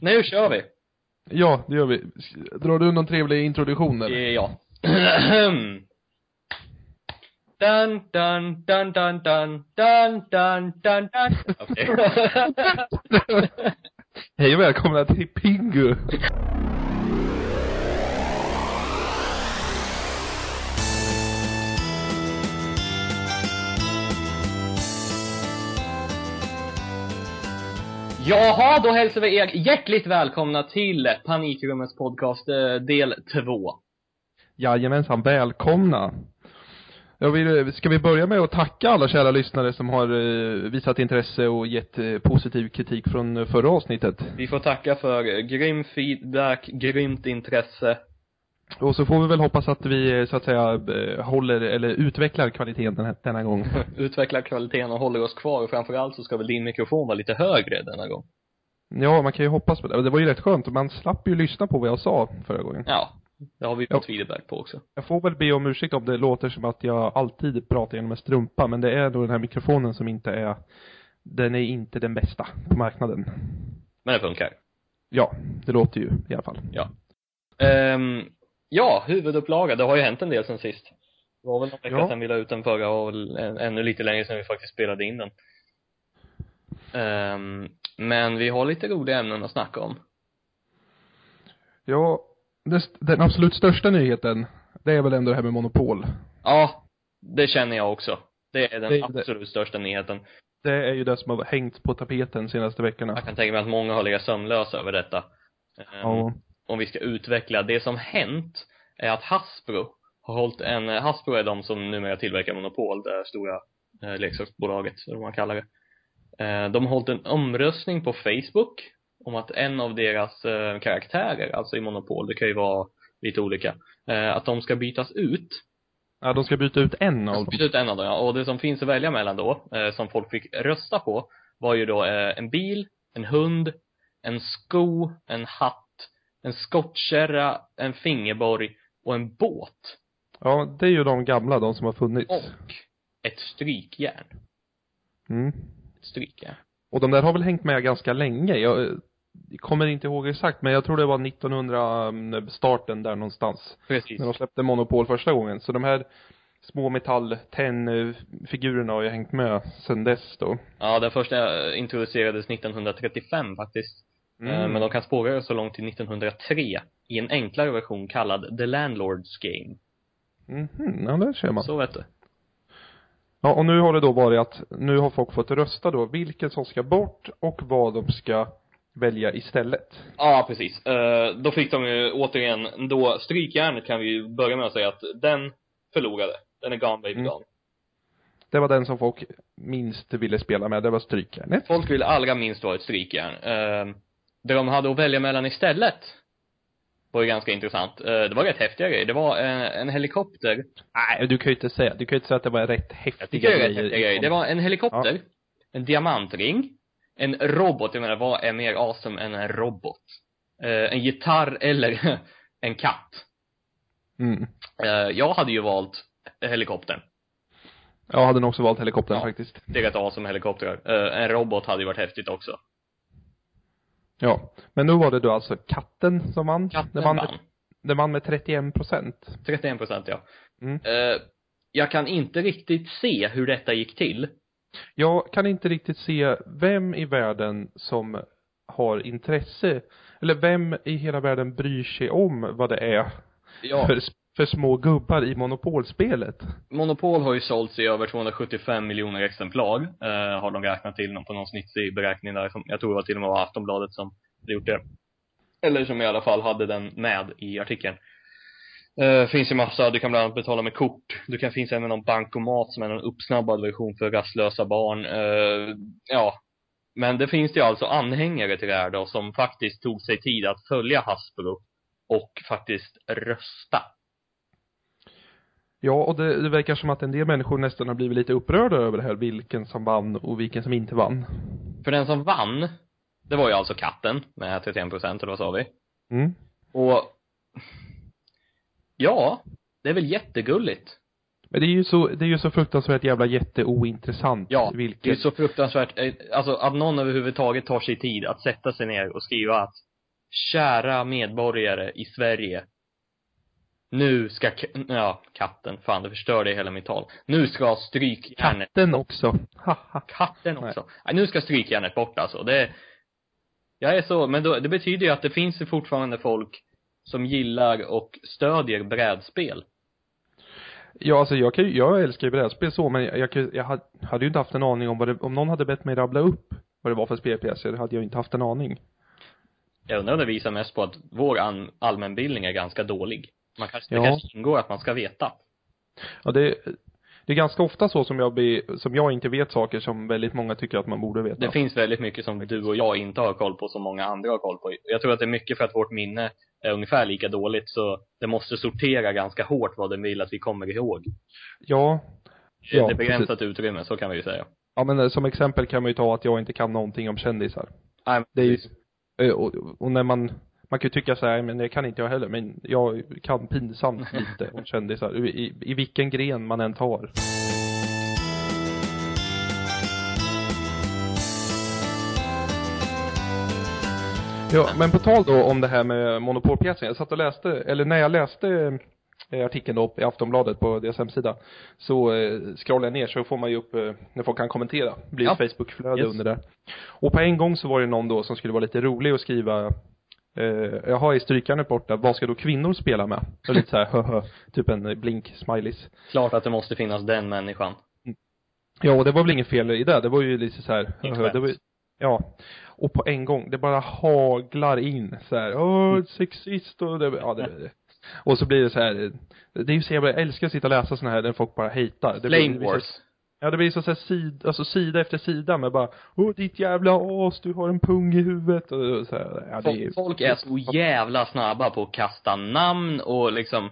Nu kör vi. Ja, det gör vi. Drar du någon trevlig introduktion eller? Eh, Ja. dun, dun, dun, dun, dun, dun, dun, dun, dun. Okej. Hej och välkomna till Pingu. Jaha, då hälsar vi er hjärtligt välkomna till Panikrummets podcast eh, del två. Jajamensan, välkomna. Jag vill, ska vi börja med att tacka alla kära lyssnare som har eh, visat intresse och gett eh, positiv kritik från förra avsnittet. Vi får tacka för grym feedback, grymt intresse. Och så får vi väl hoppas att vi eh, så att säga eh, håller, eller utvecklar kvaliteten den här, denna gång. Utvecklar kvaliteten och håller oss kvar och framförallt så ska väl din mikrofon vara lite högre denna gång. Ja, man kan ju hoppas på det. Det var ju rätt skönt. Man slapp ju lyssna på vad jag sa förra gången. Ja, det har vi fått feedback på också. Jag får väl be om ursäkt om det låter som att jag alltid pratar genom en strumpa, men det är då den här mikrofonen som inte är, den är inte den bästa på marknaden. Men det funkar. Ja, det låter ju i alla fall. Ja. Ehm, ja, huvudupplaga. Det har ju hänt en del sen sist. Det var väl någon vecka Ja. sedan vi la ut den förra och ännu lite längre sedan vi faktiskt spelade in den. Ehm, men vi har lite roliga ämnen att snacka om. Ja, den absolut största nyheten, det är väl ändå det här med monopol. Ja, det känner jag också. Det är den Det är det. absolut största nyheten. Det är ju det som har hängt på tapeten de senaste veckorna. Jag kan tänka mig att många har legat sömnlösa över detta. Ehm, Ja. Om vi ska utveckla. Det som hänt är att Hasbro har hållit en, Hasbro är de som numera tillverkar Monopol, det stora eh, leksaksbolaget, eller vad man kallar det. Eh, de har hållit en omröstning på Facebook om att en av deras eh, karaktärer, alltså i Monopol, det kan ju vara lite olika, eh, att de ska bytas ut. Ja, de ska byta ut en av dem. byta ut en av dem, ja. Och det som finns att välja mellan då, eh, som folk fick rösta på, var ju då eh, en bil, en hund, en sko, en hatt, en skottkärra, en fingerborg och en båt. Ja, det är ju de gamla, de som har funnits. Och ett strykjärn. Mm. Ett strykjärn. Och de där har väl hängt med ganska länge. Jag eh, kommer inte ihåg exakt, men jag tror det var 1900 mm, starten där någonstans. Precis. När de släppte Monopol första gången. Så de här små metall figurerna har ju hängt med sen dess då. Ja, den första introducerades 1935 faktiskt. Mm. Eh, Men de kan spåra det så långt till 1903 i en enklare version kallad The Landlord's Game. Mhm, ja där ser man. Så vet du. Ja, och nu har det då varit att, nu har folk fått rösta då, vilken som ska bort och vad de ska välja istället. Ja, precis. Eh, då fick de ju återigen, då strykjärnet kan vi ju börja med att säga att den förlorade. Den är gone baby Mm. gone. Det var den som folk minst ville spela med, det var strykjärnet. Folk vill allra minst vara ett strykjärn. Eh, det de hade att välja mellan istället var ju ganska intressant. Eh, det var rätt häftiga grejer. Det var en, en helikopter. Nej, du kan ju inte säga, du kan ju inte säga att det var rätt häftiga tycker det häftiga grejer. Det var en helikopter, en diamantring, en robot, jag menar vad är mer awesome än en robot? Eh, en gitarr eller en katt. Mm. Eh, jag hade ju valt helikoptern. Jag hade nog också valt helikoptern Ja. faktiskt. Det är rätt awesome helikoptrar. Eh, en robot hade ju varit häftigt också. Ja. Men nu var det då alltså katten som vann. Katten den vann. vann. Med, den vann med 31 procent. 31 procent ja. Mm. Eh, jag kan inte riktigt se hur detta gick till. Jag kan inte riktigt se vem i världen som har intresse, eller vem i hela världen bryr sig om vad det är Ja, för, för små gubbar i monopolspelet. Monopol har ju sålts i över 275 miljoner exemplar, eh, har de räknat till någon- på någon snitsig beräkning där som, jag tror det var till och med var Aftonbladet som hade gjort det. Eller som i alla fall hade den med i artikeln. Eh, finns ju massa, du kan bland annat betala med kort. Du kan, finns även någon bankomat som är en uppsnabbad version för rastlösa barn. Eh, ja. Men det finns ju alltså anhängare till det här då som faktiskt tog sig tid att följa Hasbro och faktiskt rösta. Ja, och det, det verkar som att en del människor nästan har blivit lite upprörda över det här, vilken som vann och vilken som inte vann. För den som vann, det var ju alltså katten med 31 procent, eller vad sa vi? Mm. Och ja, det är väl jättegulligt. Men det är ju så, det är ju så fruktansvärt jävla jätteointressant. Ja, vilket, Det är så fruktansvärt, eh, alltså att någon överhuvudtaget tar sig tid att sätta sig ner och skriva att kära medborgare i Sverige. Nu ska, ja, katten, fan det förstörde hela mitt tal. Nu ska strykjärnet, Katten också. Katten också. Nej, nu ska strykjärnet bort alltså. Det, jag är så, men då, det betyder ju att det finns ju fortfarande folk som gillar och stödjer brädspel. Ja, alltså jag kan ju, jag älskar ju brädspel så, men jag, jag, jag hade, ju inte haft en aning om vad det, om någon hade bett mig rabbla upp vad det var för spelpjäser, hade jag inte haft en aning. Jag undrar om det visar mest på att vår allmänbildning är ganska dålig. Man kanske, Ja. det kanske ingår att man ska veta. Ja, det, det är ganska ofta så som jag blir, som jag inte vet saker som väldigt många tycker att man borde veta. Det finns väldigt mycket som du och jag inte har koll på som många andra har koll på. Jag tror att det är mycket för att vårt minne är ungefär lika dåligt så det måste sortera ganska hårt vad den vill att vi kommer ihåg. Ja. det Ja, är begränsat utrymme, så kan vi ju säga. Ja, men eh, som exempel kan man ju ta att jag inte kan någonting om kändisar. Nej, Det är ju, precis. eh, och, och när man, man kan ju tycka så här, men det kan inte jag heller, men jag kan pinsamt lite om kändisar, i, i, vilken gren man än tar. Ja, men på tal då om det här med monopolpjäsen, jag satt och läste, eller när jag läste eh, artikeln då i Aftonbladet på deras hemsida, så eh, scrollar jag ner så får man ju upp, eh, när folk kan kommentera, det blir Ja. Facebookflöde Yes. under där. Och på en gång så var det någon då som skulle vara lite rolig och skriva eh, jaha, är strykjärnet borta, vad ska då kvinnor spela med? Och lite så här, höhö, typ en eh, blink smileys. Klart att det måste finnas den människan. Ja, och det var väl inget fel i det, det var ju lite så här, Inget höhö, det var ju, ja. Och på en gång, det bara haglar in så här, åh, sexist och det, ja det, och så blir det så här, det är ju så jävla, jag älskar att sitta och läsa såna här där folk bara hatar. Det Flame det Wars. Ja, det blir så, så här sid, alltså sida efter sida med bara, åh ditt jävla as, du har en pung i huvudet och så här, ja det är Folk är så jävla snabba på att kasta namn och liksom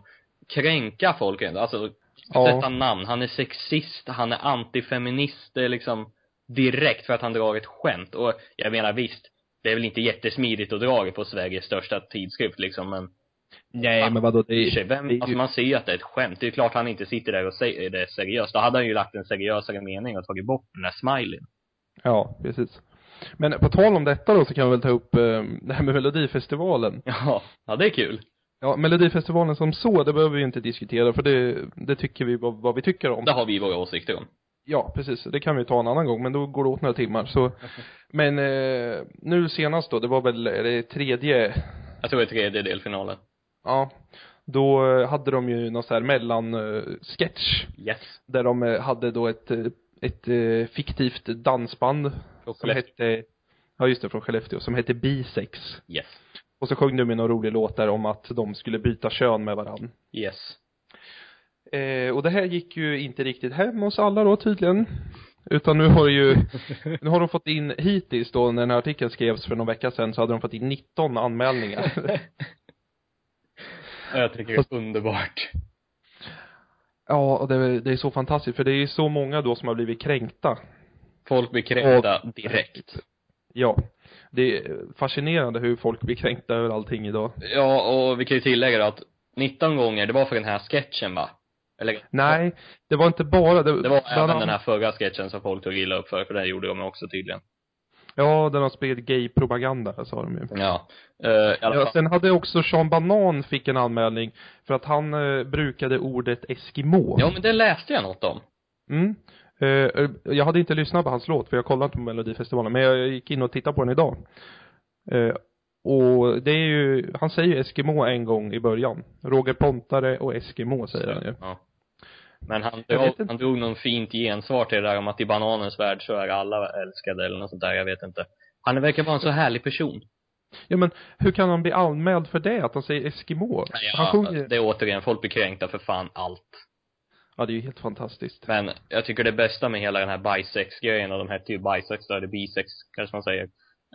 kränka folk. Alltså, Ja. sätta namn. Han är sexist, han är antifeminist. Det är liksom direkt för att han drar ett skämt. Och jag menar visst, det är väl inte jättesmidigt att dra det på Sveriges största tidskrift liksom, men nej men vadå, det är, vem, det är alltså ju, man ser ju att det är ett skämt. Det är klart han inte sitter där och säger det seriöst. Då hade han ju lagt en seriösare mening och tagit bort den där smileyn. ja, precis. Men på tal om detta då så kan vi väl ta upp eh, det här med Melodifestivalen. Ja, ja det är kul. Ja, Melodifestivalen som så, det behöver vi inte diskutera för det, det tycker vi vad, vad vi tycker om. Det har vi våra åsikter om. Ja, precis. Det kan vi ta en annan gång, men då går det åt några timmar så. Men eh, nu senast då, det var väl, är det tredje, Jag tror det är tredje delfinalen. Ja. Då eh, hade de ju någon så här mellan eh, Yes. där de eh, hade då ett, ett fiktivt dansband Och som hette, ja just det, från Skellefteå, som hette Bisex. Yes. Och så sjöng de någon rolig låt där om att de skulle byta kön med varann. Yes. Eh, och det här gick ju inte riktigt hem hos alla då tydligen. Utan nu har ju, nu har de fått in hittills då när den här artikeln skrevs för någon vecka sedan så hade de fått in 19 anmälningar. Jag tycker det är underbart. ja, och det, det är så fantastiskt för det är så många då som har blivit kränkta. Folk blir kränkta direkt. Ja. Det är fascinerande hur folk blir kränkta över allting idag. Ja, och vi kan ju tillägga att 19 gånger, det var för den här sketchen va? Eller? Nej, det var inte bara, det, Det var även den här förra sketchen som folk tog illa upp för, för det gjorde de också tydligen. Ja, där de spred gay-propaganda, sa de ju. Ja. Uh, i alla Ja, sen hade också Sean Banan fick en anmälning för att han eh, brukade ordet Eskimo. Ja, men det läste jag något om. Mm. Eh, jag hade inte lyssnat på hans låt för jag kollade inte på Melodifestivalen, men jag gick in och tittade på den idag. Eh, och det är ju, han säger ju Eskimo en gång i början. Roger Pontare och Eskimo säger han ju. Ja. Men han drog, han drog någon fint gensvar till det där om att i bananens värld så är alla älskade eller något sånt där, jag vet inte. Han verkar vara en så härlig person. Ja men, hur kan han bli anmäld för det? Att han säger Eskimo? han Ja, sjunger det är återigen, folk blir kränkta för fan allt. Ja, det är ju helt fantastiskt. Men jag tycker det bästa med hela den här bisex-grejen, och de hette ju bisex, eller bisex kanske man säger.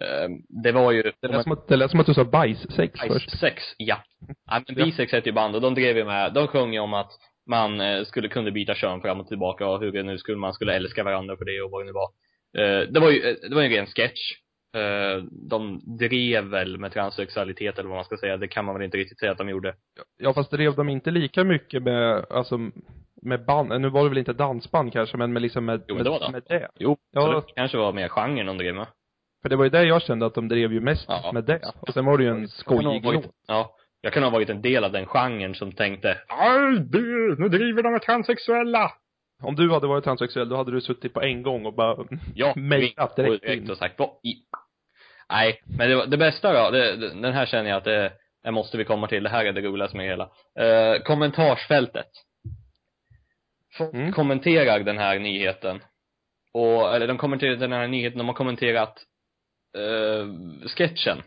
eh, Det var ju, Det lät som att, det lät som att du sa bajssex först. Bisex, ja. ja men bisex hette ju band och de drev ju med, de sjöng ju om att man eh, skulle kunde byta kön fram och tillbaka och hur det nu skulle, man skulle älska varandra för det och vad det nu var. Eh, det var ju, eh, det var ju en ren sketch. De drev väl med transsexualitet eller vad man ska säga, det kan man väl inte riktigt säga att de gjorde. Ja, fast drev de inte lika mycket med, alltså, med band, nu var det väl inte dansband kanske, men med liksom med, Jo, med, men det var det. med det. Jo, Ja. så det kanske var mer genren de drev med. För det var ju det jag kände att de drev ju mest Ja. med det. Och sen var det ju en skojig låt. Ja. Jag kan ha varit en del av den genren som tänkte, "Aj, det- nu driver de med transsexuella. Om du hade varit transsexuell, då hade du suttit på en gång och bara Ja, mejlat direkt direkt in. och sagt, vad i... Nej, men det, var- det bästa då, det, det, den här känner jag att det, det måste vi komma till, det här är det roligaste med hela. Eh, kommentarsfältet. Folk Mm. kommenterar den här nyheten. Och, eller de kommenterar den här nyheten, de har kommenterat eh, sketchen.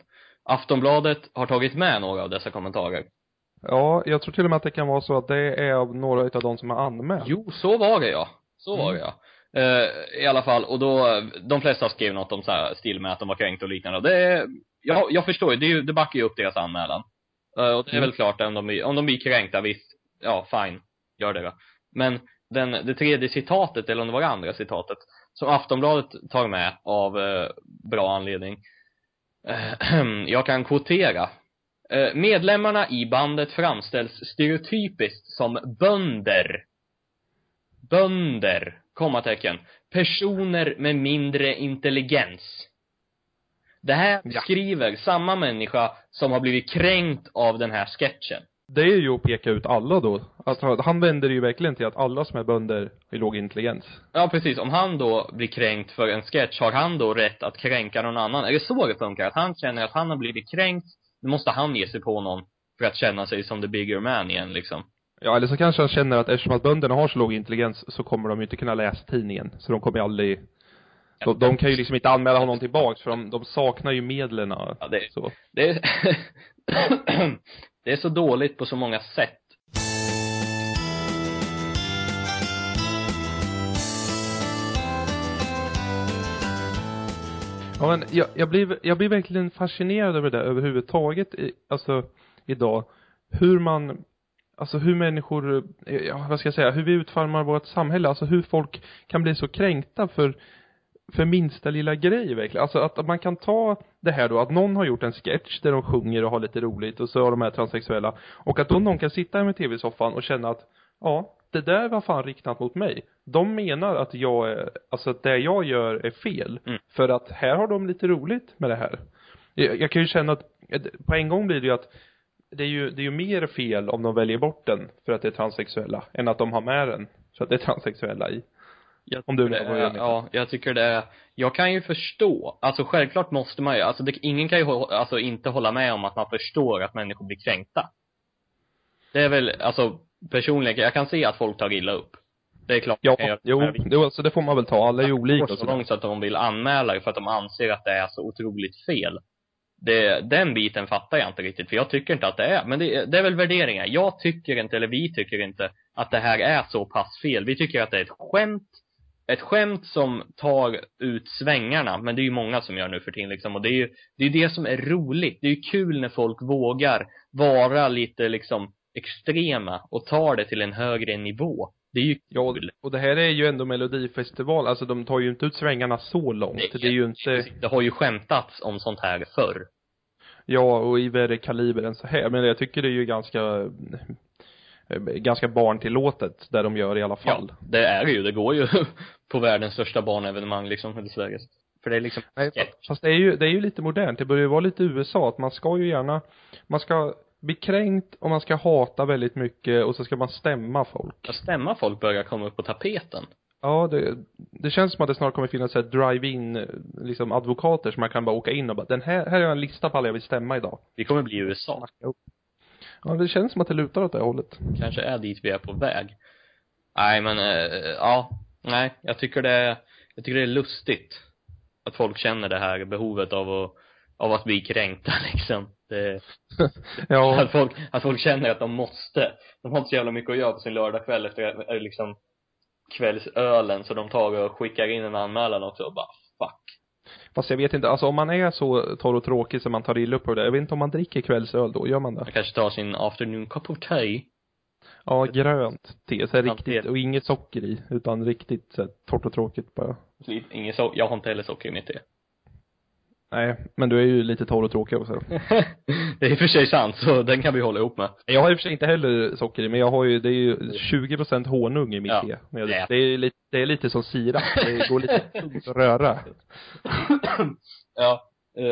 Aftonbladet har tagit med några av dessa kommentarer. Ja, jag tror till och med att det kan vara så att det är av några utav de som har anmält. Jo, så var det ja. Så var det ja. Eh, I alla fall, och då, de flesta skrev något om så här stil med att de var kränkt och liknande. Det är, ja, jag förstår ju, det, är det backar ju upp deras anmälan. Eh, och det är Mm. väl klart, om de, om de blir kränkta, visst, ja, fine, gör det då. Men den, det tredje citatet, eller om det var det andra citatet, som Aftonbladet tar med av eh, bra anledning. Eh, jag kan kvotera. Eh, medlemmarna i bandet framställs stereotypiskt som bönder bönder, kommatecken, personer med mindre intelligens. Det här Ja. skriver samma människa som har blivit kränkt av den här sketchen. Det är ju att peka ut alla då. Alltså, han vänder ju verkligen till att alla som är bönder har låg intelligens. Ja, precis. Om han då blir kränkt för en sketch, har han då rätt att kränka någon annan? Är det så det funkar? Att han känner att han har blivit kränkt, nu måste han ge sig på någon för att känna sig som the bigger man igen liksom. Ja, eller så kanske han känner att eftersom att bönderna har så låg intelligens så kommer de ju inte kunna läsa tidningen. Så de kommer ju aldrig de, de kan ju liksom inte anmäla honom tillbaks för de, de saknar ju medlen Ja, det, så. det är, det är så dåligt på så många sätt. Ja men jag, jag blir, jag blir verkligen fascinerad över det överhuvudtaget, i, alltså idag. Hur man, alltså hur människor, eh, ja vad ska jag säga, hur vi utformar vårt samhälle, alltså hur folk kan bli så kränkta för, för minsta lilla grej verkligen. Alltså att man kan ta det här då, att någon har gjort en sketch där de sjunger och har lite roligt och så har de här transsexuella. Och att då någon kan sitta med tv-soffan och känna att, ja, det där var fan riktat mot mig. De menar att jag är, alltså att det jag gör är fel. Mm. För att här har de lite roligt med det här. Jag, jag kan ju känna att, på en gång blir det ju att det är ju, det är ju mer fel om de väljer bort den för att det är transsexuella, än att de har med den för att det är transsexuella i. Jag Om du det jag. Ja, jag tycker det är, jag kan ju förstå, alltså självklart måste man ju, alltså det, ingen kan ju alltså inte hålla med om att man förstår att människor blir kränkta. Det är väl, alltså personligen, jag kan se att folk tar illa upp. Det är klart. Ja, jag, jo, jo, alltså det får man väl ta, alla är ju olika så långt så att de vill anmäla det för att de anser att det är så otroligt fel. Det, den biten fattar jag inte riktigt, för jag tycker inte att det är, men det, det är väl värderingar. Jag tycker inte, eller vi tycker inte, att det här är så pass fel. Vi tycker att det är ett skämt, ett skämt som tar ut svängarna, men det är ju många som gör nu för tiden liksom, och det är ju, det är det som är roligt. Det är ju kul när folk vågar vara lite liksom extrema och tar det till en högre nivå. Det är ju Ja, kul. och det här är ju ändå melodifestival, alltså de tar ju inte ut svängarna så långt. Nej, det är ju inte, Det har ju skämtats om sånt här förr. ja, och i värre kaliber än så här. Men jag tycker det är ju ganska, ganska barntillåtet, där de gör i alla fall. Ja, det är det ju. Det går ju på världens största barnevenemang liksom, eller Sveriges. För det är liksom Nej, fast det är ju, det är ju lite modernt. Det börjar ju vara lite USA, att man ska ju gärna, man ska bli kränkt och man ska hata väldigt mycket och så ska man stämma folk. Att stämma folk börjar komma upp på tapeten. Ja, det, det känns som att det snart kommer finnas så drive-in, eh, liksom advokater som man kan bara åka in och bara, den här, här är en lista på alla jag vill stämma idag. Vi kommer bli USA. Ja, det känns som att det lutar åt det hållet. Kanske är dit vi är på väg. Nej, men, äh, ja. Nej, jag tycker det är, jag tycker det är lustigt. Att folk känner det här behovet av att, av att bli kränkta liksom. Det, ja, att folk, att folk känner att de måste. De har inte så jävla mycket att göra på sin lördagkväll efter eh, liksom kvällsölen så de tar och skickar in en anmälan också och bara fuck. Fast jag vet inte, alltså om man är så torr och tråkig så man tar illa upp på det, jag vet inte om man dricker kvällsöl då, gör man det? Man kanske tar sin afternoon cup of tea. Ja, grönt te, så riktigt, och inget socker i, utan riktigt så torrt och tråkigt bara. Ingen so- jag har inte heller socker i mitt te. Nej, men du är ju lite torr och tråkig också. det är i och för sig sant, så den kan vi hålla ihop med. Jag har i och för sig inte heller socker i, men jag har ju, det är ju 20% honung i mitt Ja. te. Nej. det är lite, det är lite som sirap. Det går lite tungt att röra. ja.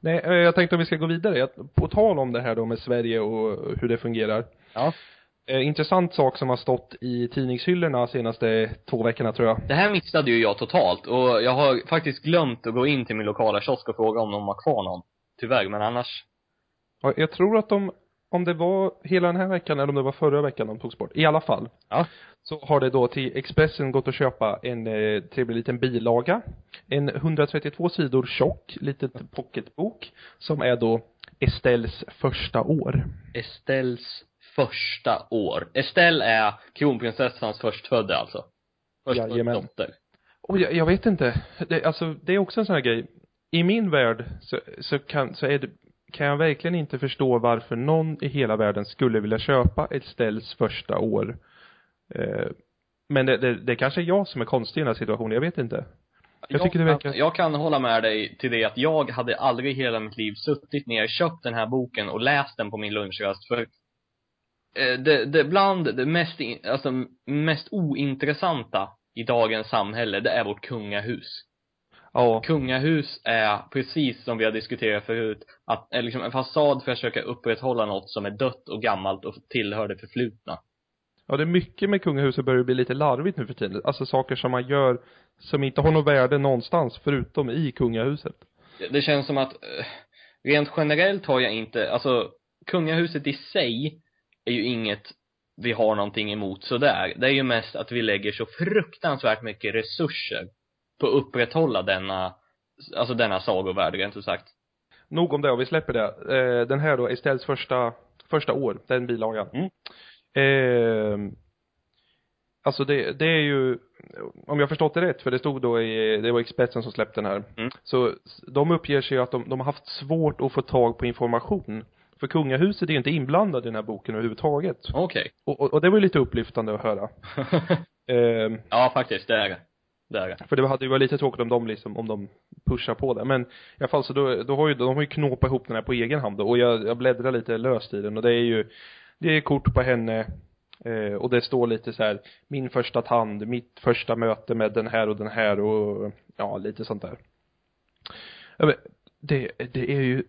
Nej, eh, jag tänkte om vi ska gå vidare. På tal om det här då med Sverige och hur det fungerar. ja. Eh, intressant sak som har stått i tidningshyllorna senaste två veckorna tror jag. Det här missade ju jag totalt och jag har faktiskt glömt att gå in till min lokala kiosk och fråga om de har kvar någon. Tyvärr, men annars. Ja, Jag tror att de, om det var hela den här veckan eller om det var förra veckan de togs bort. I alla fall. Ja. Så har det då till Expressen gått att köpa en eh, trevlig liten bilaga. En 132 sidor tjock litet pocketbok. Som är då Estelles första år. Estelles första år. Estelle är kronprinsessans förstfödde alltså. Förstfödda dotter. Och jag, jag vet inte. Det, alltså, det är också en sån här grej. I min värld så, så kan, så är det, kan jag verkligen inte förstå varför någon i hela världen skulle vilja köpa Estelles första år. Eh, men det, det, det kanske är jag som är konstig i den här situationen, jag vet inte. Jag det verkar- kan, jag kan hålla med dig till det att jag hade aldrig i hela mitt liv suttit ner, köpt den här boken och läst den på min lunchrast för det, det bland det mest, in- alltså mest ointressanta i dagens samhälle, det är vårt kungahus. Ja, Kungahus är, precis som vi har diskuterat förut, att, är liksom en fasad för att försöka upprätthålla något som är dött och gammalt och tillhör det förflutna. ja det är mycket med kungahuset börjar bli lite larvigt nu för tiden. Alltså saker som man gör som inte har något värde någonstans förutom i kungahuset. Det, det känns som att, eh, rent generellt har jag inte, alltså, kungahuset i sig är ju inget vi har någonting emot sådär. Det är ju mest att vi lägger så fruktansvärt mycket resurser på att upprätthålla denna, alltså denna sagovärld rent ut sagt. Nog om det, och vi släpper det. Eh, den här då, Estelles första, första år, den bilagan. Mm. Eh, alltså det, det är ju, om jag förstått det rätt, för det stod då i, det var Expressen som släppte den här. Mm. Så de uppger sig ju att de, de har haft svårt att få tag på information. För kungahuset är ju inte inblandade i den här boken överhuvudtaget. Okej. Och, och, och det var ju lite upplyftande att höra. Eh, ja, faktiskt, det är det. Det är det. för det hade ju varit lite tråkigt om de liksom, om de pushar på det. Men i alla fall så då, då har ju, de har ju knåpat ihop den här på egen hand då. Och jag, jag bläddrar lite löst i den och det är ju, det är kort på henne, eh, och det står lite så här, min första tand, mitt första möte med den här och den här och, ja, lite sånt där. Men, det, det är ju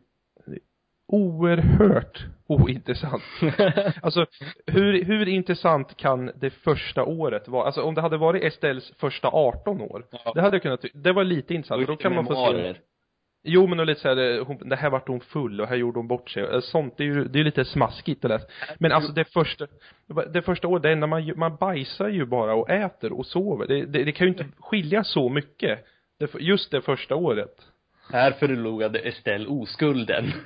oerhört ointressant. Alltså, hur, hur intressant kan det första året vara? Alltså om det hade varit Estelles första 18 år, Ja. det hade jag kunnat det var lite intressant, då kan man få se. Jo men och lite såhär, hon, det här vart hon full och här gjorde hon bort sig, Eh, sånt det är ju, det är lite smaskigt att läsa. Men alltså det första, det första året, det enda man, man bajsar ju bara och äter och sover. Det, det, det kan ju inte skilja så mycket. Det, just det första året. Här förlorade Estelle oskulden.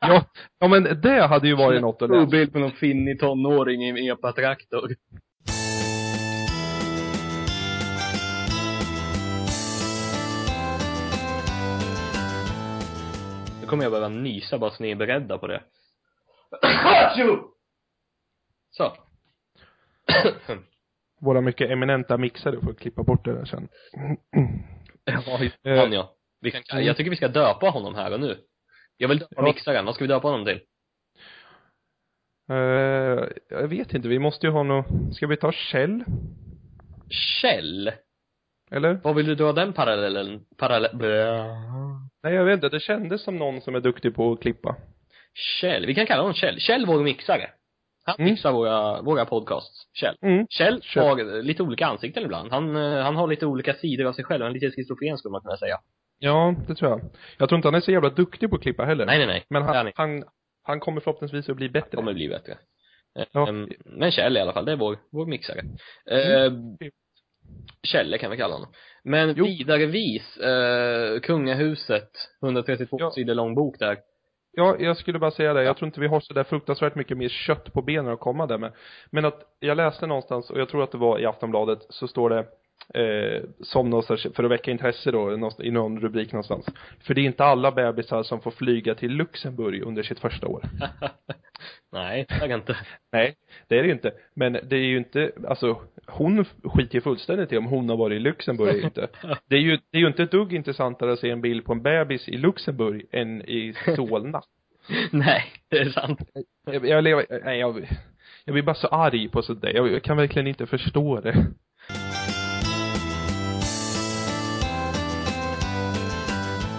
Ja, ja men det hade ju varit något att läsa. bild på någon finnig tonåring i en epatraktor. Nu kommer jag behöva nysa bara så ni är beredda på det. Så. Våra mycket eminenta mixare får klippa bort det där sen. Ja, just Eh, han ja. Vi kan, jag tycker vi ska döpa honom här och nu. Jag vill döpa Ja. mixaren. Vad ska vi döpa honom till? Eh, jag vet inte, vi måste ju ha något, ska vi ta Kjell? Kjell? Eller? Vad vill du dra den parallellen? Parallell... Nej jag vet inte, det kändes som någon som är duktig på att klippa. Kjell, vi kan kalla honom Kjell. Kjell vår mixare. Han Mm. mixar våra, våra podcasts. Kjell. Mm. Kjell Kjell. har lite olika ansikten ibland. Han, eh, han har lite olika sidor av sig själv. Han är lite schizofren skulle man kunna säga. Ja, det tror jag. Jag tror inte han är så jävla duktig på att klippa heller. Nej, nej, nej. Men han, inte. han, han kommer förhoppningsvis att bli bättre. kommer bli bättre. Eh, Ja. ehm, Men Kjell i alla fall, det är vår, vår mixare. Eh, Mm. Kjelle kan vi kalla honom. Men Jo. vidarevis, eh, kungahuset, 132 Ja. sidor lång bok där. Ja, jag skulle bara säga det. Ja. Jag tror inte vi har så där fruktansvärt mycket mer kött på benen att komma där med. Men att jag läste någonstans, och jag tror att det var i Aftonbladet, så står det eh, som någon sorts, för att väcka intresse då, i någon rubrik någonstans. För det är inte alla bebisar som får flyga till Luxemburg under sitt första år. Nej, jag inte. Nej, det är det ju inte. Men det är ju inte, alltså hon skiter ju fullständigt i om hon har varit i Luxemburg eller inte. Det är ju, det är ju inte ett dugg intressantare att se en bild på en bebis i Luxemburg än i Solna. Nej, det är sant. Jag, jag lever, nej jag, jag blir bara så arg på sådär. Jag, jag kan verkligen inte förstå det.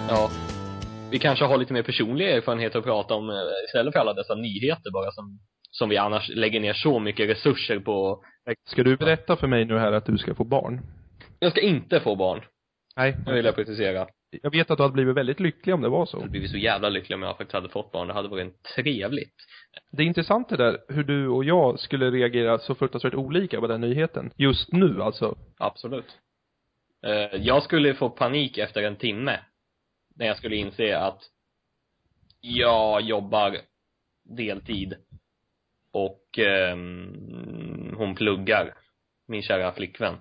Ja. Vi kanske har lite mer personliga erfarenheter att prata om eh, istället för alla dessa nyheter bara som, som vi annars lägger ner så mycket resurser på. Ska du berätta för mig nu här att du ska få barn? Jag ska inte få barn. Nej. Det vill jag precisera. Jag vet att du hade blivit väldigt lycklig om det var Jag så. hade blivit så jävla lycklig om jag faktiskt hade fått barn. Det hade varit trevligt. Det är intressant det där, hur du och jag skulle reagera så fruktansvärt olika på den nyheten. Just nu alltså. Absolut. Eh, Jag skulle få panik efter en timme. När jag skulle inse att jag jobbar deltid och eh, hon pluggar, min kära flickvän.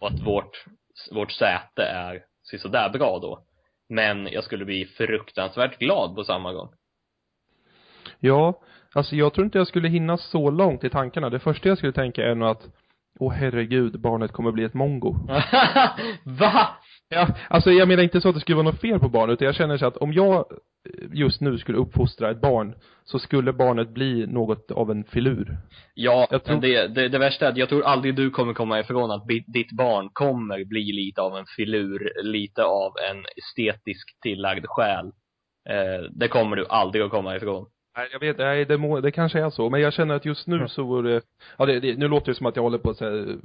Och att vårt, vårt säte är sådär bra då. Men jag skulle bli fruktansvärt glad på samma gång. Ja, alltså jag tror inte jag skulle hinna så långt i tankarna. Det första jag skulle tänka är nog att Åh herregud, barnet kommer bli ett mongo. Va? Ja, alltså jag menar inte så att det skulle vara något fel på barnet, utan jag känner så att om jag just nu skulle uppfostra ett barn, så skulle barnet bli något av en filur. Ja, Jag tror- det, det, det värsta är att jag tror aldrig du kommer komma ifrån att ditt barn kommer bli lite av en filur, lite av en estetisk tillagd själ. Eh, det kommer du aldrig att komma ifrån. Nej, jag vet, nej, det, må, det kanske är så, men jag känner att just nu så vore, ja det, det, nu låter det som att jag håller på att här,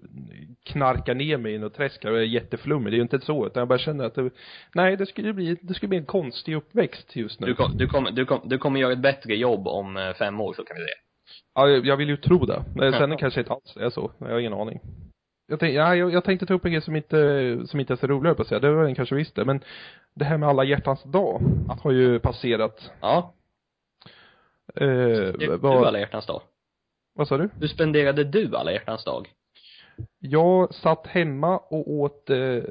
knarka ner mig i något träsk och är jätteflummig, det är ju inte så, utan jag bara känner att det, nej det skulle bli, det skulle bli en konstig uppväxt just nu. Du, kom, du, kommer, du, kom, du kommer göra ett bättre jobb om eh, fem år, så kan vi säga. Ja, jag, vill ju tro det. Men sen kanske inte alls är så. Jag har ingen aning. Jag, tänk, ja, jag, jag tänkte ta upp en grej som inte, som inte är så rolig på att säga. Det var den kanske visste. Men det här med alla hjärtans dag har ju passerat. Ja. Eh, Du vad, alla hjärtans dag. vad sa du? Hur spenderade du alla hjärtans dag? Jag satt hemma och åt eh,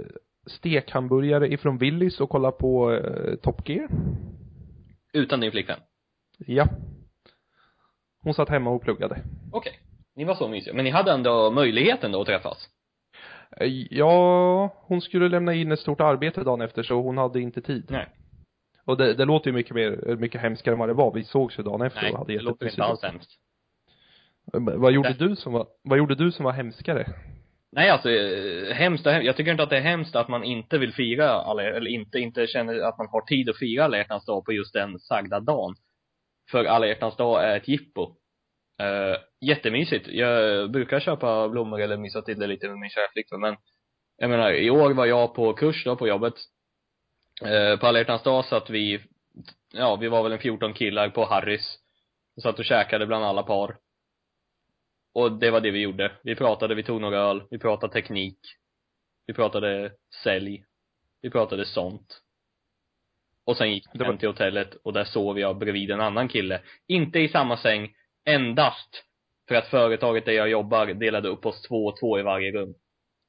stekhamburgare ifrån Willys och kollade på eh, Top Gear. Utan din flickvän? Ja. Hon satt hemma och pluggade. Okej. Ni var så mysiga. Men ni hade ändå möjligheten då att träffas? Eh, Ja, hon skulle lämna in ett stort arbete dagen efter så hon hade inte tid. Nej. Och det, det låter ju mycket mer, mycket hemskare än vad det var. Vi sågs ju dagen efter Nej, och hade det låter inte alls hemskt. Vad gjorde du som var, vad gjorde du som var hemskare? Nej alltså, eh, hemskt och hem- Jag tycker inte att det är hemskt att man inte vill fira alla, eller inte, inte känner att man har tid att fira alla hjärtans dag på just den sagda dagen. För alla hjärtans dag är ett jippo. Uh, jättemysigt. Jag brukar köpa blommor eller mysa till det lite med min flickvän men jag menar, i år var jag på kurs då på jobbet. Uh, på alla hjärtans dag satt vi, ja vi var väl en 14 killar på Harrys. Och satt och käkade bland alla par. Och det var det vi gjorde. Vi pratade, vi tog några öl, vi pratade teknik. Vi pratade sälj. Vi pratade sånt. Och sen gick vi hem till hotellet och där sov jag bredvid en annan kille. Inte i samma säng, endast för att företaget där jag jobbar delade upp oss två och två i varje rum.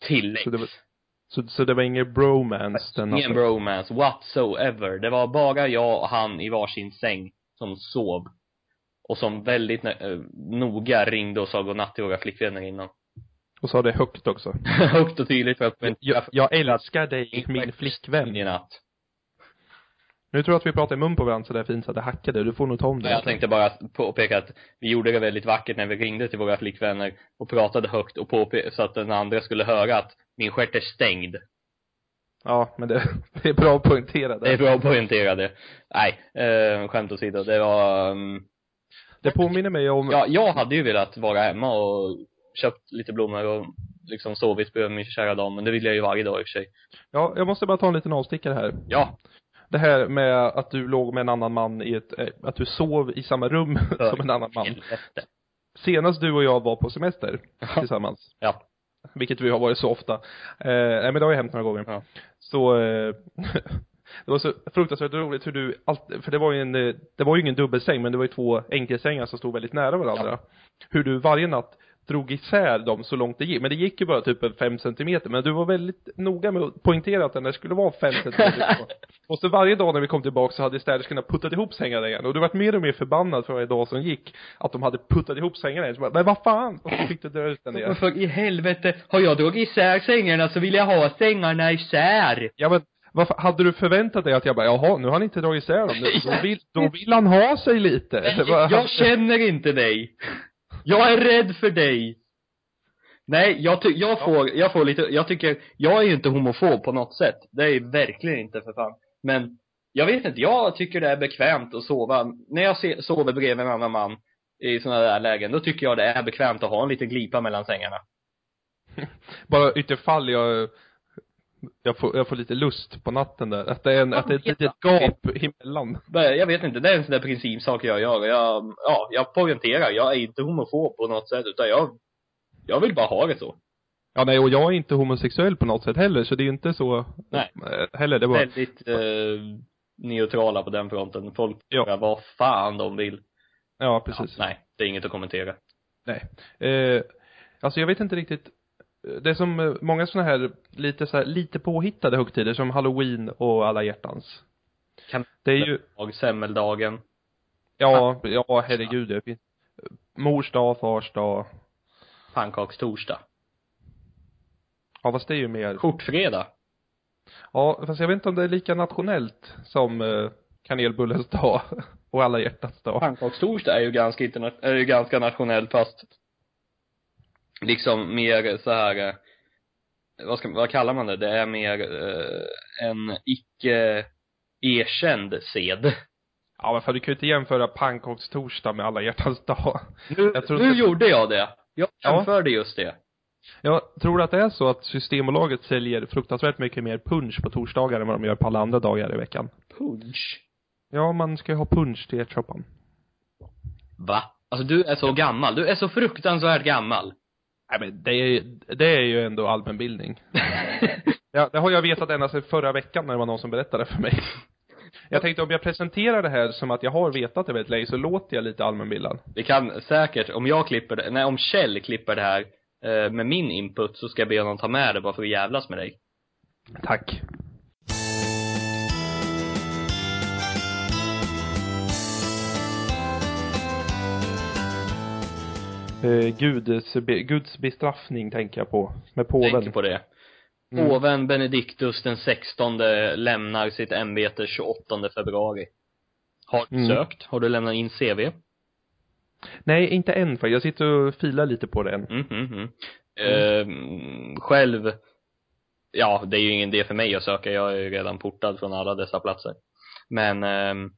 Tillägg. Så det var, så, så det var ingen bromance den Ingen bromance whatsoever. Det var bara jag och han i varsin säng som sov. Och som väldigt eh, noga ringde och sa godnatt till våra flickvänner innan. Och sa det högt också. Högt och tydligt för att Men jag, jag älskar dig, min flickvän. i natt. Nu tror jag att vi pratar i mun på varandra så där fint så att det hackade. Du får nog ta om det. Jag tänkte bara påpeka att vi gjorde det väldigt vackert när vi ringde till våra flickvänner och pratade högt och påpe- så att den andra skulle höra att min stjärt är stängd. Ja, men det, det är bra att poängtera det. Det är bra poängterade. Nej, eh, skämt åsido. Det var, um, Det påminner mig om, ja, jag hade ju velat vara hemma och köpt lite blommor och liksom sovit bredvid min kära dam, men det vill jag ju varje dag i och för sig. ja, jag måste bara ta en liten avstickare här. Ja, Det här med att du låg med en annan man i ett, eh, att du sov i samma rum som en annan man. helvete. Senast du och jag var på semester tillsammans, Ja. Vilket vi har varit så ofta. Eh, nej men det har ju hänt några gånger. Ja. Så, eh, det var så fruktansvärt roligt hur du, allt, för det var ju en, eh, det var ju ingen dubbelsäng men det var ju två enkelsängar som stod väldigt nära varandra. Hur du varje natt drog isär dem så långt det gick. Men det gick ju bara typ en fem centimeter. Men du var väldigt noga med att poängtera att den där skulle vara fem centimeter. och så varje dag när vi kom tillbaka så hade städerskorna puttat ihop sängarna igen. Och du vart mer och mer förbannad för varje dag som gick. Att de hade puttat ihop sängarna igen. Så bara, men vad fan? Och så fick du dra ut den igen. Men för i helvete, har jag dragit isär sängarna så vill jag ha sängarna isär. Ja men varför, hade du förväntat dig att jag bara, jaha, nu har han inte dragit isär dem. Nu- Då vill, då vill han ha sig lite. Jag känner inte dig. Jag är rädd för dig. Nej, jag, ty- jag får, jag får lite, jag tycker, jag är ju inte homofob på något sätt. Det är ju verkligen inte för fan. Men, jag vet inte, jag tycker det är bekvämt att sova. När jag se, sover bredvid en annan man i sådana där lägen, då tycker jag det är bekvämt att ha en liten glipa mellan sängarna. bara ytterfall jag jag får, jag får lite lust på natten där. Att det är en, att det är ett litet gap emellan. Jag vet inte, det är en sån där principsak jag gör. Jag, ja, jag poängterar, jag är inte homofob på något sätt, utan jag, jag vill bara ha det så. Ja nej, och jag är inte homosexuell på något sätt heller, så det är ju inte så Nej. eh, heller. Det var, Väldigt eh, neutrala på den fronten. Folk Ja. vad fan de vill. ja precis. Ja, nej, det är inget att kommentera. Nej. Eh, alltså jag vet inte riktigt. Det är som eh, många sådana här, lite så här, lite påhittade högtider som halloween och alla hjärtans. Kan- Det är ju, semmeldagen. ja, ja herregud det finns. Mors dag, fars dag. Pannkakstorsdag. Ja fast det är ju mer, Skjortfredag. ja fast jag vet inte om det är lika nationellt som eh, kanelbullens dag och alla hjärtans dag. Pannkakstorsdag är ju ganska interna- är ju ganska nationellt fast liksom mer så här eh, vad ska, vad kallar man det? Det är mer eh, en icke erkänd sed. Ja men för du kan ju inte jämföra pannkakstorsdag med alla hjärtans dag. Nu, Jag nu inte- gjorde jag det. Jag Ja. jämförde just det. Jag tror att det är så att Systembolaget säljer fruktansvärt mycket mer punch på torsdagar än vad de gör på alla andra dagar i veckan. Punch. Ja, man ska ju ha punch till ärtsoppan. Va? Alltså du är så gammal. Du är så fruktansvärt gammal. Nej men det är, det är ju ändå allmänbildning. Ja, det har jag vetat ända sedan förra veckan när det var någon som berättade för mig. Jag tänkte om jag presenterar det här som att jag har vetat det väldigt länge så låter jag lite allmänbildad. Vi kan säkert, om jag klipper det, nej om Kjell klipper det här eh, med min input så ska jag be honom ta med det bara för att jävlas med dig. Tack. Eh, Guds, Guds bestraffning tänker jag på. Med påven. Tänker på det. Mm. Påven Benediktus den 16 lämnar sitt ämbete 28 februari. Har du Mm. sökt? Har du lämnat in CV? Nej, inte än för jag sitter och filar lite på det än. Mm, mm, mm. Eh, själv, ja, det är ju ingen idé för mig att söka. Jag är ju redan portad från alla dessa platser. Men eh,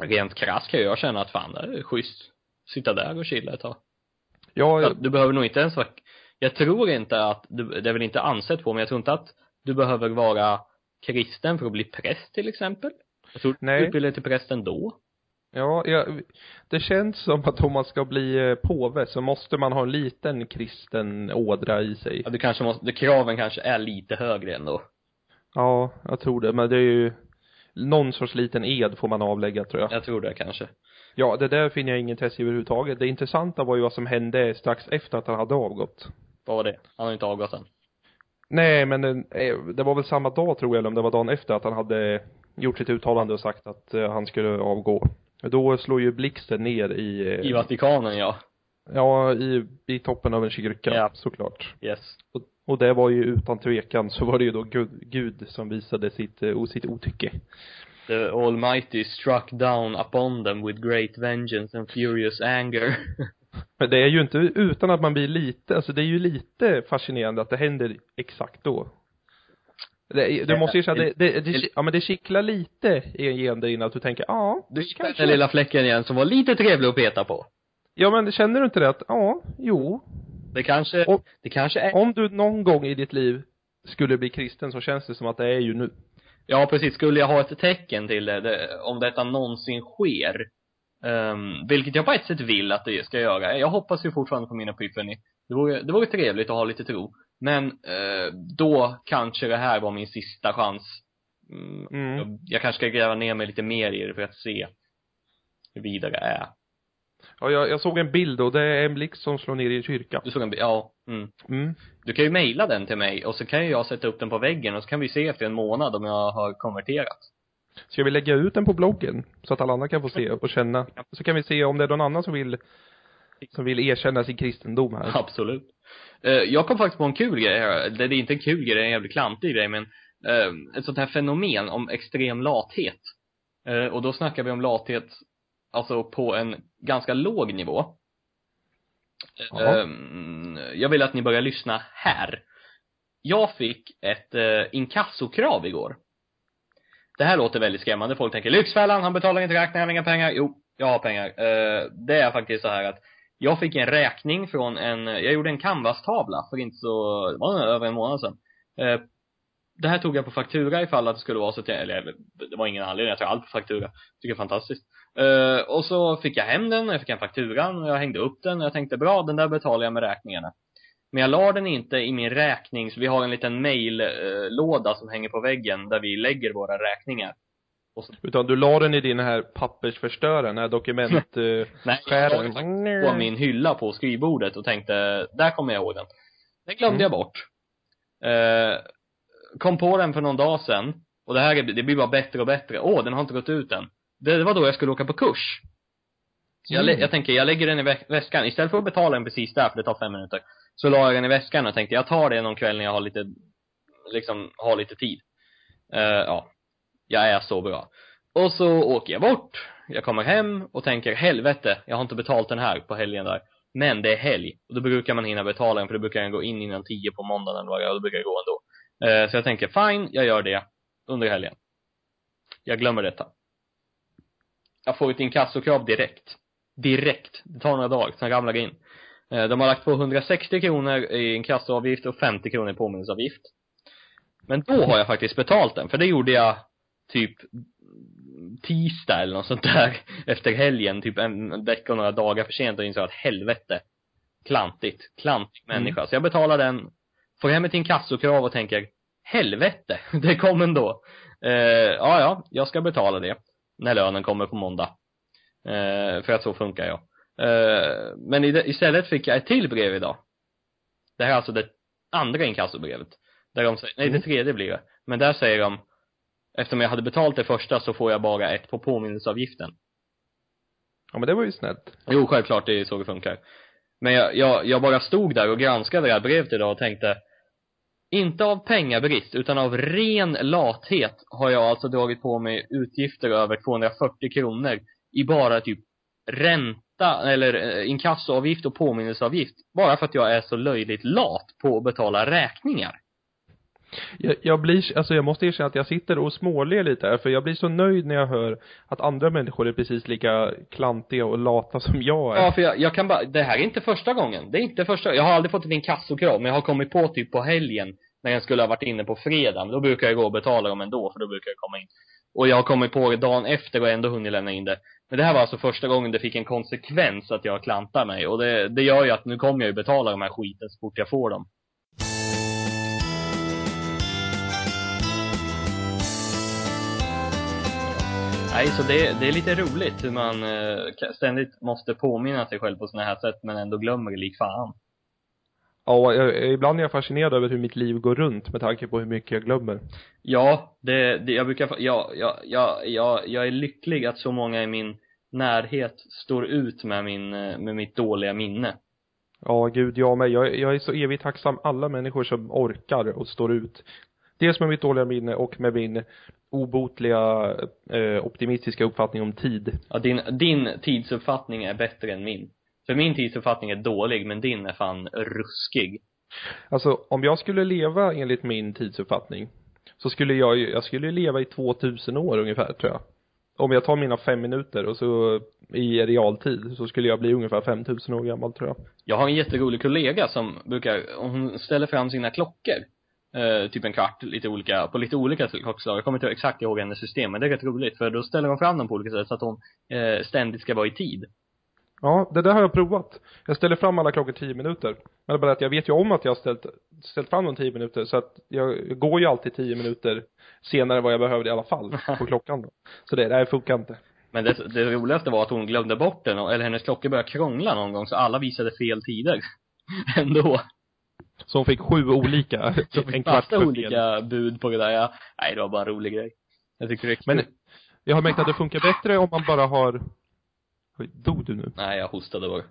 rent krasst kan jag känna att fan, det är schysst. Sitta där och chilla ett tag. Ja, Ja, du behöver nog inte ens vara, jag tror inte att, du, det är väl inte ansett på, men jag tror inte att du behöver vara kristen för att bli präst till exempel. Jag tror Nej. du utbildar dig till präst ändå. ja, jag, det känns som att om man ska bli eh, påve så måste man ha en liten kristen ådra i sig. Ja, du kanske måste, kraven kanske är lite högre ändå. Ja, jag tror det. Men det är ju någon sorts liten ed får man avlägga tror jag. Jag tror det kanske. Ja, det där finner jag ingen intresse överhuvudtaget. Det intressanta var ju vad som hände strax efter att han hade avgått. Vad var det? Han har inte avgått än. Nej, men eh, det var väl samma dag tror jag, eller om det var dagen efter att han hade gjort sitt uttalande och sagt att eh, han skulle avgå. Då slår ju blixten ner i, eh, I Vatikanen, ja. ja, i, i toppen av en kyrka, Ja. såklart. Yes. Och, och det var ju utan tvekan, så var det ju då Gud, Gud som visade sitt, sitt otycke. The Almighty struck down upon them with great vengeance and furious anger. Men det är ju inte utan att man blir lite, alltså det är ju lite fascinerande att det händer exakt då. Det, du måste ju säga, det, det, det, ja men det kittlar lite igen dig innan att du tänker, ja, Du gick kanske. den lilla fläcken igen som var lite trevlig att peta på. Ja men känner du inte det att, ja, jo, Det kanske, Och- det kanske är, om du någon gång i ditt liv skulle bli kristen så känns det som att det är ju nu. Ja precis, skulle jag ha ett tecken till det, det om detta någonsin sker, um, vilket jag på ett sätt vill att det ska göra. Jag hoppas ju fortfarande på min epiphany. Det vore, det vore trevligt att ha lite tro. Men, eh, då kanske det här var min sista chans. Mm, Mm. jag, jag kanske ska gräva ner mig lite mer i det för att se hur vidare det är. Ja, jag, jag såg en bild och det är en blixt som slår ner i en kyrka. Du såg en bild? Ja. Mm. Mm. Du kan ju mejla den till mig och så kan ju jag sätta upp den på väggen och så kan vi se efter en månad om jag har konverterat. Ska vi lägga ut den på bloggen? Så att alla andra kan få se och känna. Så kan vi se om det är någon annan som vill, som vill erkänna sin kristendom här. Absolut. Eh, jag kom faktiskt på en kul grej här. Det är inte en kul grej, det är en jävligt klantig grej, men eh, ett sånt här fenomen om extrem lathet. Eh, och då snackar vi om lathet, alltså på en ganska låg nivå. Ja. Eh, jag vill att ni börjar lyssna här. Jag fick ett eh, inkassokrav igår. Det här låter väldigt skrämmande. Folk tänker Lyxfällan, han betalar inte räkningar, han har inga pengar. Jo, jag har pengar. Eh, det är faktiskt så här att jag fick en räkning från en, jag gjorde en canvas-tavla för inte så, det var över en månad sedan. Eh, det här tog jag på faktura ifall att det skulle vara så att jag, eller det var ingen anledning, jag tar allt på faktura. Tycker det är fantastiskt. Eh, och så fick jag hem den, jag fick en fakturan och jag hängde upp den och jag tänkte bra, den där betalar jag med räkningarna. Men jag la den inte i min räkning, så vi har en liten maillåda som hänger på väggen där vi lägger våra räkningar. Så, Utan du la den i din här pappersförstöraren, den här dokument, eh, nej, jag la den på min hylla på skrivbordet och tänkte, där kommer jag ihåg den. Den glömde Mm. jag bort. Eh, kom på den för någon dag sedan. Och det här är, det blir bara bättre och bättre. Åh, den har inte gått ut än. Det, var då jag skulle åka på kurs. Så jag, Mm. jag tänker, jag lägger den i vä- väskan. Istället för att betala den precis där, för det tar fem minuter. Så la jag den i väskan och tänkte, jag tar det någon kväll när jag har lite, liksom, har lite tid. Eh, ja. Jag är så bra. Och så åker jag bort. Jag kommer hem och tänker, helvete, jag har inte betalt den här på helgen där. Men det är helg. Och då brukar man hinna betala den, för då brukar den gå in innan tio på måndagen eller vad och då brukar det gå ändå. Eh, så jag tänker, fine, jag gör det under helgen. Jag glömmer detta. Jag får ett inkassokrav direkt. Direkt. Det tar några dagar, sen ramlar det in. Eh, De har lagt på 160 kronor i inkassoavgift och 50 kronor i påminnelseavgift. Men då har jag faktiskt betalt den, för det gjorde jag typ tisdag eller något sånt där efter helgen, typ en vecka och några dagar för sent och insåg att helvete, klantigt, klantig Mm. människa. Så jag betalar den, får hem ett inkassokrav och tänker, helvete, det kom ändå. Eh, ja, ja, jag ska betala det när lönen kommer på måndag. Eh, för att så funkar jag. Eh, men istället fick jag ett till brev idag. Det här är alltså det andra inkassobrevet. Där de säger, nej det Mm. tredje blir det. Men där säger de, eftersom jag hade betalt det första så får jag bara ett på påminnelseavgiften. Ja men det var ju snällt. Jo, självklart, det är så det funkar. Men jag, jag, jag bara stod där och granskade det här brevet idag och tänkte, inte av pengabrist, utan av ren lathet har jag alltså dragit på mig utgifter över 240 kronor i bara typ ränta, eller eh, inkassoavgift och påminnelseavgift. Bara för att jag är så löjligt lat på att betala räkningar. Jag, jag blir, alltså jag måste erkänna att jag sitter och småler lite här, för jag blir så nöjd när jag hör att andra människor är precis lika klantiga och lata som jag är. Ja, för jag, jag kan bara, det här är inte första gången. Det är inte första, jag har aldrig fått ett inkassokrav, men jag har kommit på typ på helgen när jag skulle ha varit inne på fredagen. Då brukar jag gå och betala dem ändå, för då brukar jag komma in. Och jag har kommit på det dagen efter och ändå hunnit lämna in det. Men det här var alltså första gången det fick en konsekvens att jag klantar mig. Och det, det gör ju att nu kommer jag ju betala de här skiten så fort jag får dem. Nej, så det, det är lite roligt hur man eh, ständigt måste påminna sig själv på sådana här sätt men ändå glömmer lik fan. Ja, jag, ibland är jag fascinerad över hur mitt liv går runt med tanke på hur mycket jag glömmer. Ja, det, det jag brukar, ja, ja, ja, ja, jag är lycklig att så många i min närhet står ut med min, eh, med mitt dåliga minne. Ja, gud, jag med. Jag, jag är så evigt tacksam alla människor som orkar och står ut. Dels med mitt dåliga minne och med min obotliga eh, optimistiska uppfattning om tid. Ja, din, din tidsuppfattning är bättre än min. För min tidsuppfattning är dålig, men din är fan ruskig. Alltså, om jag skulle leva enligt min tidsuppfattning så skulle jag ju, jag skulle leva i 2000 år ungefär tror jag. Om jag tar mina fem minuter och så i realtid så skulle jag bli ungefär 5000 år gammal tror jag. Jag har en jätterolig kollega som brukar, hon ställer fram sina klockor. Eh, typ en kvart, lite olika, på lite olika klockslag. Jag kommer inte exakt ihåg hennes system, men det är rätt roligt. För då ställer hon fram dem på olika sätt så att hon eh, ständigt ska vara i tid. Ja, det där har jag provat. Jag ställer fram alla klockor 10 minuter. Men det är bara att jag vet ju om att jag har ställt, ställt fram dem 10 minuter så att jag går ju alltid 10 minuter senare än vad jag behövde i alla fall på klockan då. Så det där funkar inte. Men det, det roligaste var att hon glömde bort den, eller hennes klockor började krångla någon gång så alla visade fel tider. Ändå. Så hon fick sju olika, Så fick en kvart massa olika bud på det där. Ja, nej, det var bara en rolig grej. Jag tycker det Men jag har märkt att det funkar bättre om man bara har dog du nu? Nej, jag hostade bara.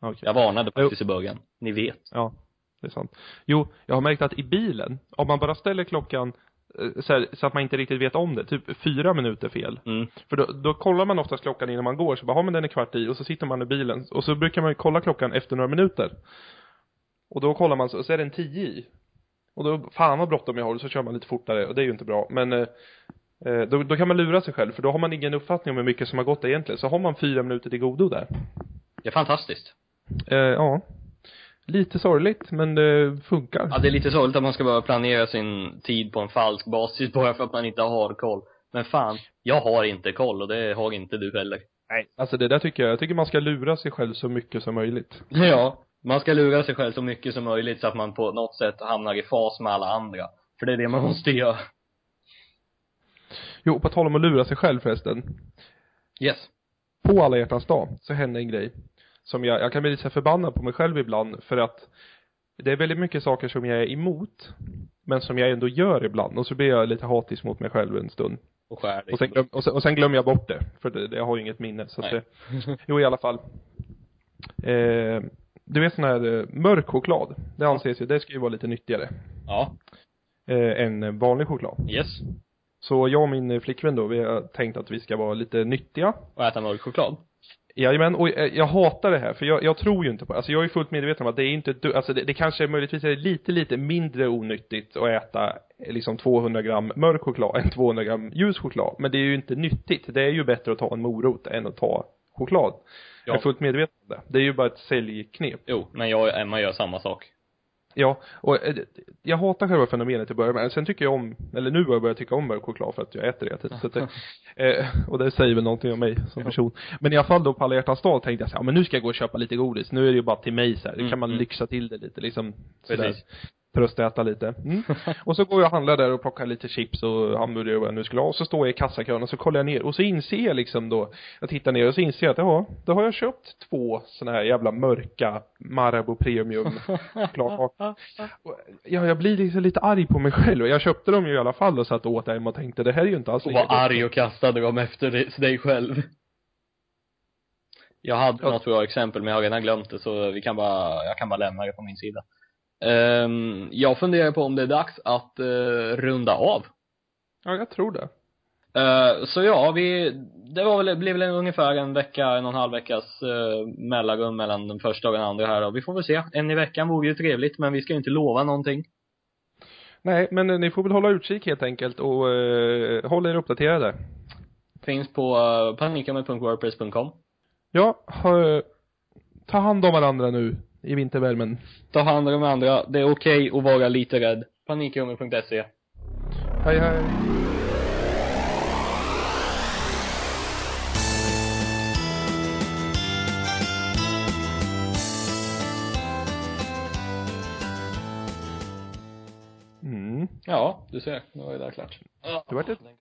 Okej. Jag varnade faktiskt i början. Ni vet. Ja, det är sant. Jo, jag har märkt att i bilen, om man bara ställer klockan eh, så, här, så att man inte riktigt vet om det, typ fyra minuter fel. Mm. För då, då kollar man oftast klockan innan man går, så bara har man den är kvart i och så sitter man i bilen och så brukar man kolla klockan efter några minuter. Och då kollar man så, så är den tio i. Och då, fan vad bråttom jag har, så kör man lite fortare och det är ju inte bra. Men eh, eh, då, då kan man lura sig själv för då har man ingen uppfattning om hur mycket som har gått egentligen. Så har man fyra minuter till godo där. Det är fantastiskt. Eh, ja. Lite sorgligt, men det funkar. Ja, det är lite sorgligt att man ska behöva planera sin tid på en falsk basis bara för att man inte har koll. Men fan, jag har inte koll och det har inte du heller. Nej. Alltså det där tycker jag, jag tycker man ska lura sig själv så mycket som möjligt. Ja, man ska lura sig själv så mycket som möjligt så att man på något sätt hamnar i fas med alla andra. För det är det man måste göra. Jo, på tal om att lura sig själv förresten. Yes. På alla hjärtans dag så hände en grej. Som jag, jag kan bli lite förbannad på mig själv ibland för att det är väldigt mycket saker som jag är emot. Men som jag ändå gör ibland. Och så blir jag lite hatisk mot mig själv en stund. Och skär. Och sen, glöm, och, sen, och sen glömmer jag bort det. För det, det, jag har ju inget minne. Så att det, jo i alla fall. Eh, du vet sån här eh, mörk choklad. Det anses ju, det ska ju vara lite nyttigare. Ja. Eh, än vanlig choklad. Yes. Så jag och min eh, flickvän då, vi har tänkt att vi ska vara lite nyttiga. Och äta mörk choklad. Jajamän, och jag, jag hatar det här för jag, jag tror ju inte på Alltså jag är fullt medveten om att det är inte, du- alltså det, det kanske möjligtvis är lite, lite mindre onyttigt att äta eh, liksom 200 gram mörk choklad än 200 gram ljus choklad. Men det är ju inte nyttigt. Det är ju bättre att ta en morot än att ta choklad. Jag är fullt medveten om det. Det är ju bara ett säljknep. Jo, men jag och Emma gör samma sak. Ja, och eh, jag hatar själva fenomenet i början, men sen tycker jag om, eller nu har jag börjat tycka om mörk choklad för att jag äter det. Så att det, eh, och det säger väl någonting om mig som person. Men i alla fall då på alla hjärtans dag tänkte jag så här, men nu ska jag gå och köpa lite godis. Nu är det ju bara till mig så här. Nu kan man Mm, mm. lyxa till det lite liksom. sådär. Tröstäta lite. Mm. Och så går jag och handlar där och plockar lite chips och hamburgare och vad jag nu skulle ha. Och så står jag i kassakön och så kollar jag ner och så inser jag liksom då, jag tittar ner och så inser jag att ja, då har jag köpt två såna här jävla mörka Marabou Premium chokladkakor. Och, Ja, jag blir liksom lite arg på mig själv och jag köpte dem ju i alla fall och satt och åt dem och tänkte det här är ju inte alls Och var arg och kastade dem efter dig- dig själv. Jag hade Ja. något bra exempel men jag har redan glömt det så vi kan bara, jag kan bara lämna det på min sida. Ehm, jag funderar på om det är dags att eh, runda av. Ja, jag tror det. Eh, så ja, vi, det var väl, blev väl ungefär en vecka, en och en halv veckas uh, mellanrum mellan den första och den andra här och vi får väl se. En i veckan vore ju trevligt men vi ska ju inte lova någonting. Nej, men eh, ni får väl hålla utkik helt enkelt och uh, hålla er uppdaterade. Finns på uh. Ja, ha, ta hand om varandra nu i vintervärmen. Ta hand om andra. Det är okej att vara lite rädd. Panikrummet.se. Hej hej. Mm. Ja, du ser. Nu var det där klart. Det vart ett